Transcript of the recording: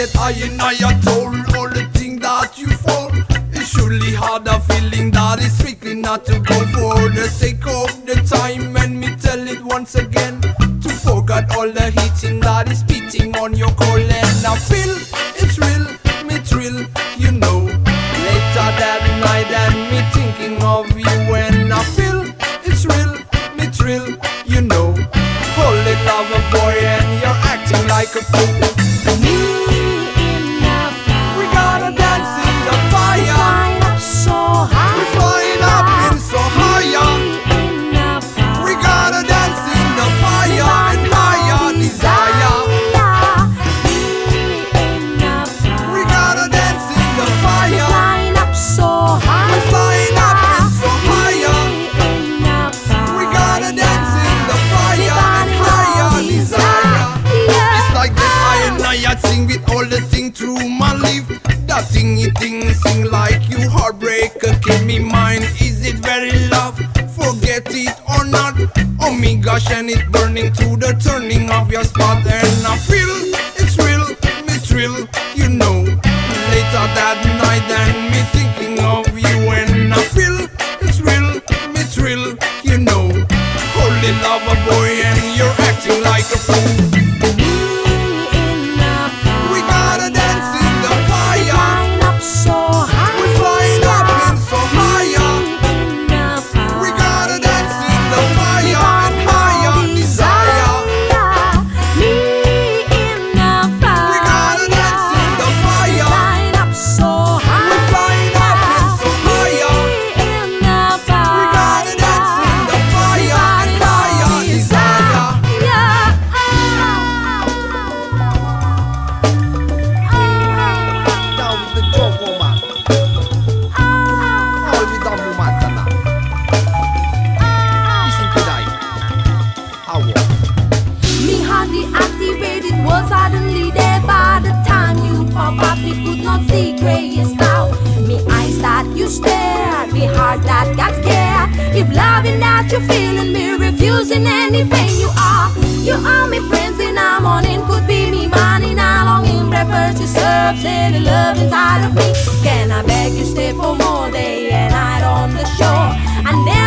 I had told all the things that you fall. You surely had a feeling that is strictly not to go for the sake of the time. And me tell it once again to forget all the hitting that is beating on your colon. I feel it's real, me thrill, you know. Later that night and me thinking of you when I feel it's real, me thrill, you know. Holy lover boy and you're acting like a fool. That thingy thing sing like you heartbreaker. Keep me mind, is it very love? Forget it or not. Oh my gosh, and it burning to the turning of your spot. And I feel it's real, me thrill, you know. Later that night, and me thinking of you. And I feel it's real, me thrill, you know. Holy lover boy, and you're acting like a fool. If loving that you're feeling, me refusing any pain you are. You are me friends in our morning, could be me man in our longing breakfast. You serve, the love inside of me. Can I beg you stay for more day and night on the shore? I never